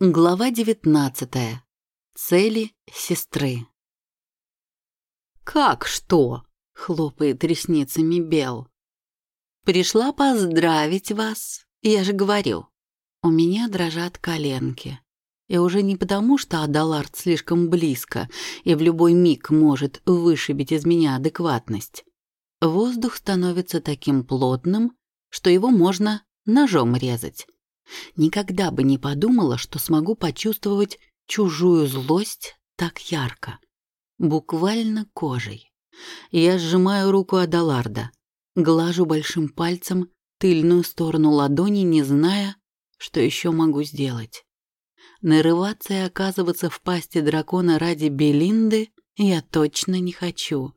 Глава девятнадцатая. Цели сестры. «Как что?» — хлопает ресницами Бел. «Пришла поздравить вас, я же говорю. У меня дрожат коленки. И уже не потому, что Адалард слишком близко и в любой миг может вышибить из меня адекватность. Воздух становится таким плотным, что его можно ножом резать. Никогда бы не подумала, что смогу почувствовать чужую злость так ярко. Буквально кожей. Я сжимаю руку Адаларда, глажу большим пальцем тыльную сторону ладони, не зная, что еще могу сделать. Нарываться и оказываться в пасти дракона ради Белинды я точно не хочу.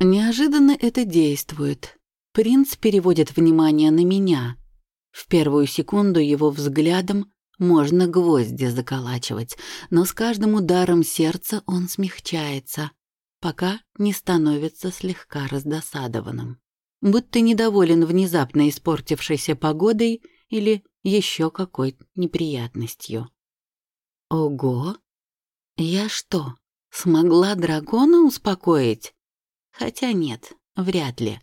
Неожиданно это действует. Принц переводит внимание на меня — в первую секунду его взглядом можно гвозди заколачивать, но с каждым ударом сердца он смягчается, пока не становится слегка раздосадованным. Будто недоволен внезапно испортившейся погодой или еще какой-то неприятностью. Ого! Я что, смогла дракона успокоить? Хотя нет, вряд ли.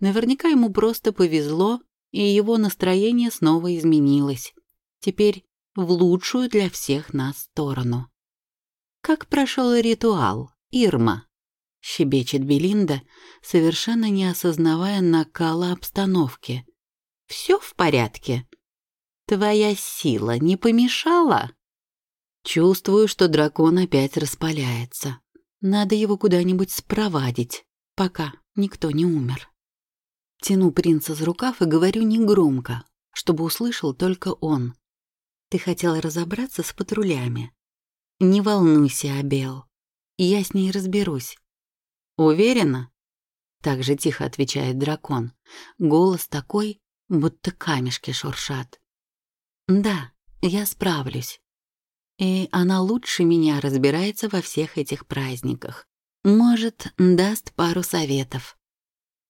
Наверняка ему просто повезло, и его настроение снова изменилось. Теперь в лучшую для всех нас сторону. «Как прошел ритуал, Ирма?» — щебечет Белинда, совершенно не осознавая накала обстановки. «Все в порядке? Твоя сила не помешала?» Чувствую, что дракон опять распаляется. Надо его куда-нибудь спровадить, пока никто не умер. Тяну принца за рукав и говорю негромко, чтобы услышал только он. Ты хотела разобраться с патрулями. Не волнуйся, Абел. Я с ней разберусь. Уверена? Так же тихо отвечает дракон. Голос такой, будто камешки шуршат. Да, я справлюсь. И она лучше меня разбирается во всех этих праздниках. Может, даст пару советов.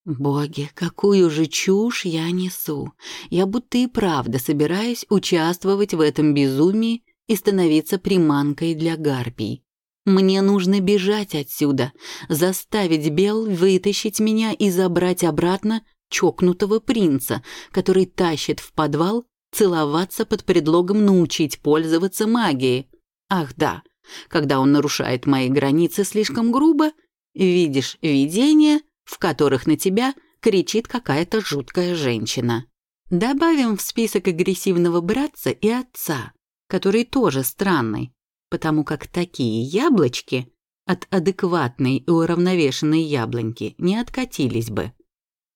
Боги, какую же чушь я несу. Я будто и правда собираюсь участвовать в этом безумии и становиться приманкой для гарпий. Мне нужно бежать отсюда, заставить Бел вытащить меня и забрать обратно чокнутого принца, который тащит в подвал целоваться под предлогом научить пользоваться магией. Ах да, когда он нарушает мои границы слишком грубо, видишь видение — в которых на тебя кричит какая-то жуткая женщина. Добавим в список агрессивного братца и отца, который тоже странный, потому как такие яблочки от адекватной и уравновешенной яблоньки не откатились бы.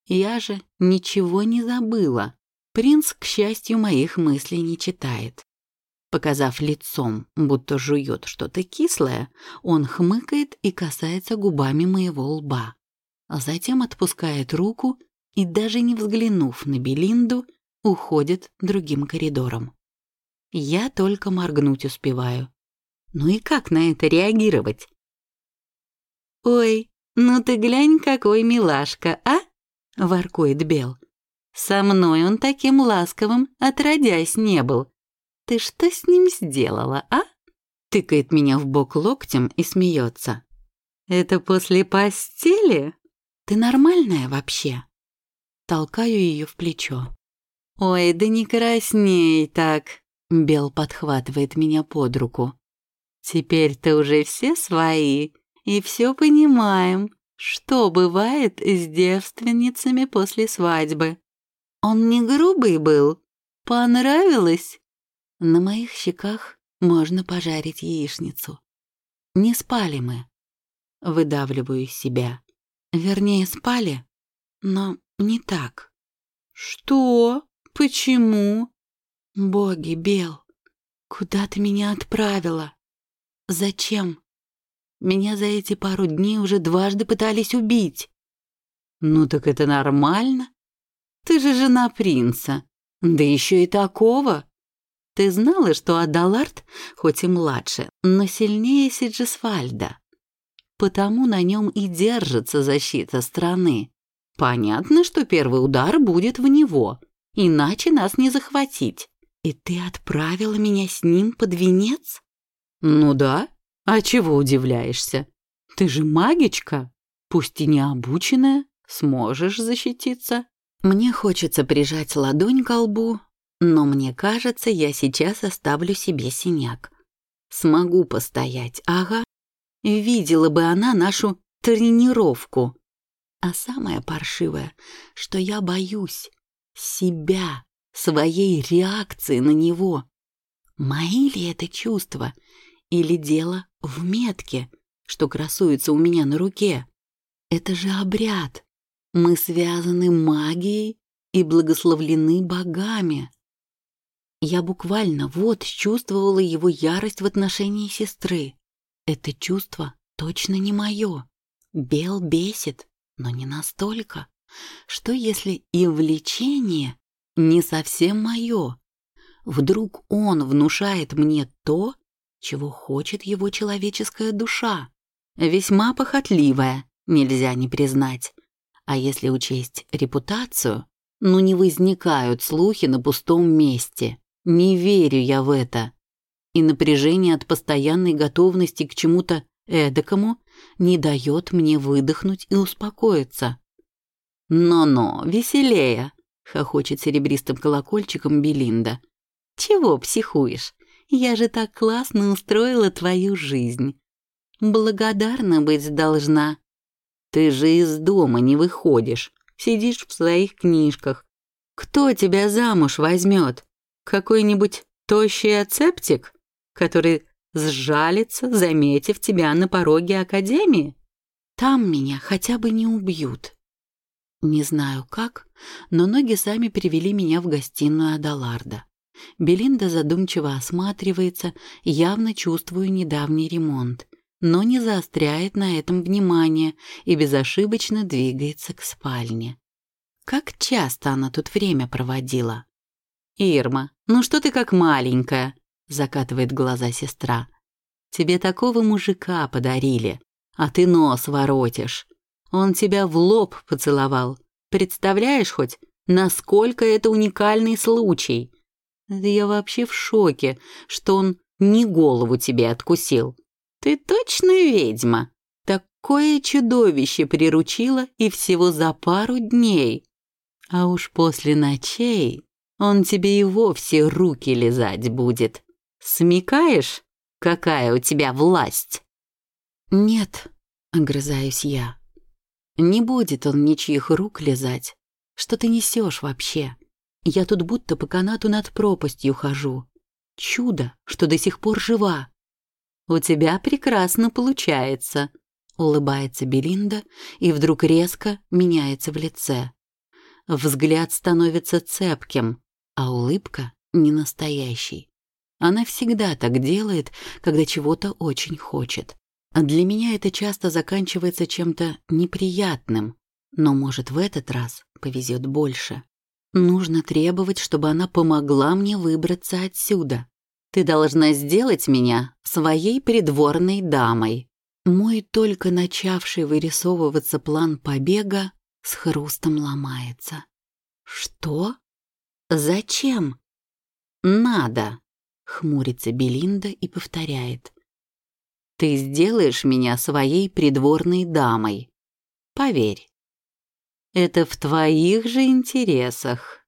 Я же ничего не забыла. Принц, к счастью, моих мыслей не читает. Показав лицом, будто жует что-то кислое, он хмыкает и касается губами моего лба а затем отпускает руку и, даже не взглянув на Белинду, уходит другим коридором. Я только моргнуть успеваю. Ну и как на это реагировать? «Ой, ну ты глянь, какой милашка, а?» — воркует Бел. «Со мной он таким ласковым отродясь не был. Ты что с ним сделала, а?» Тыкает меня в бок локтем и смеется. «Это после постели?» Ты нормальная вообще?» Толкаю ее в плечо. «Ой, да не красней так!» Бел подхватывает меня под руку. «Теперь-то уже все свои, и все понимаем, что бывает с девственницами после свадьбы. Он не грубый был? Понравилось?» На моих щеках можно пожарить яичницу. Не спали мы. Выдавливаю себя. Вернее, спали, но не так. Что? Почему? Боги, Бел, куда ты меня отправила? Зачем? Меня за эти пару дней уже дважды пытались убить. Ну так это нормально. Ты же жена принца, да еще и такого. Ты знала, что Адалард, хоть и младше, но сильнее Сиджесвальда? Потому на нем и держится защита страны. Понятно, что первый удар будет в него, иначе нас не захватить. И ты отправила меня с ним под венец? Ну да. А чего удивляешься? Ты же магичка, пусть и не обученная, сможешь защититься. Мне хочется прижать ладонь к лбу, но мне кажется, я сейчас оставлю себе синяк. Смогу постоять, ага. Видела бы она нашу тренировку. А самое паршивое, что я боюсь себя, своей реакции на него. Мои ли это чувства? Или дело в метке, что красуется у меня на руке? Это же обряд. Мы связаны магией и благословлены богами. Я буквально вот чувствовала его ярость в отношении сестры. Это чувство точно не мое. Бел бесит, но не настолько. Что если и влечение не совсем мое? Вдруг он внушает мне то, чего хочет его человеческая душа? Весьма похотливая, нельзя не признать. А если учесть репутацию, ну не возникают слухи на пустом месте. Не верю я в это. И напряжение от постоянной готовности к чему-то эдакому не дает мне выдохнуть и успокоиться. «Но-но, веселее!» — хохочет серебристым колокольчиком Белинда. «Чего психуешь? Я же так классно устроила твою жизнь. Благодарна быть должна. Ты же из дома не выходишь, сидишь в своих книжках. Кто тебя замуж возьмет? Какой-нибудь тощий ацептик, который сжалится, заметив тебя на пороге академии? Там меня хотя бы не убьют. Не знаю как, но ноги сами привели меня в гостиную Адаларда. Белинда задумчиво осматривается, явно чувствую недавний ремонт, но не заостряет на этом внимание и безошибочно двигается к спальне. Как часто она тут время проводила? «Ирма, ну что ты как маленькая?» — закатывает глаза сестра. «Тебе такого мужика подарили, а ты нос воротишь. Он тебя в лоб поцеловал. Представляешь хоть, насколько это уникальный случай? Да я вообще в шоке, что он не голову тебе откусил. Ты точно ведьма? Такое чудовище приручила и всего за пару дней. А уж после ночей он тебе и вовсе руки лизать будет. Смекаешь, какая у тебя власть? Нет, огрызаюсь я. Не будет он ничьих рук лизать. Что ты несешь вообще? Я тут будто по канату над пропастью хожу. Чудо, что до сих пор жива. У тебя прекрасно получается, улыбается Белинда и вдруг резко меняется в лице. Взгляд становится цепким, а улыбка не настоящей. Она всегда так делает, когда чего-то очень хочет. А для меня это часто заканчивается чем-то неприятным, но, может, в этот раз повезет больше. Нужно требовать, чтобы она помогла мне выбраться отсюда. Ты должна сделать меня своей придворной дамой. Мой только начавший вырисовываться план побега с хрустом ломается. Что? Зачем? Надо, хмурится Белинда и повторяет. Ты сделаешь меня своей придворной дамой. Поверь. Это в твоих же интересах.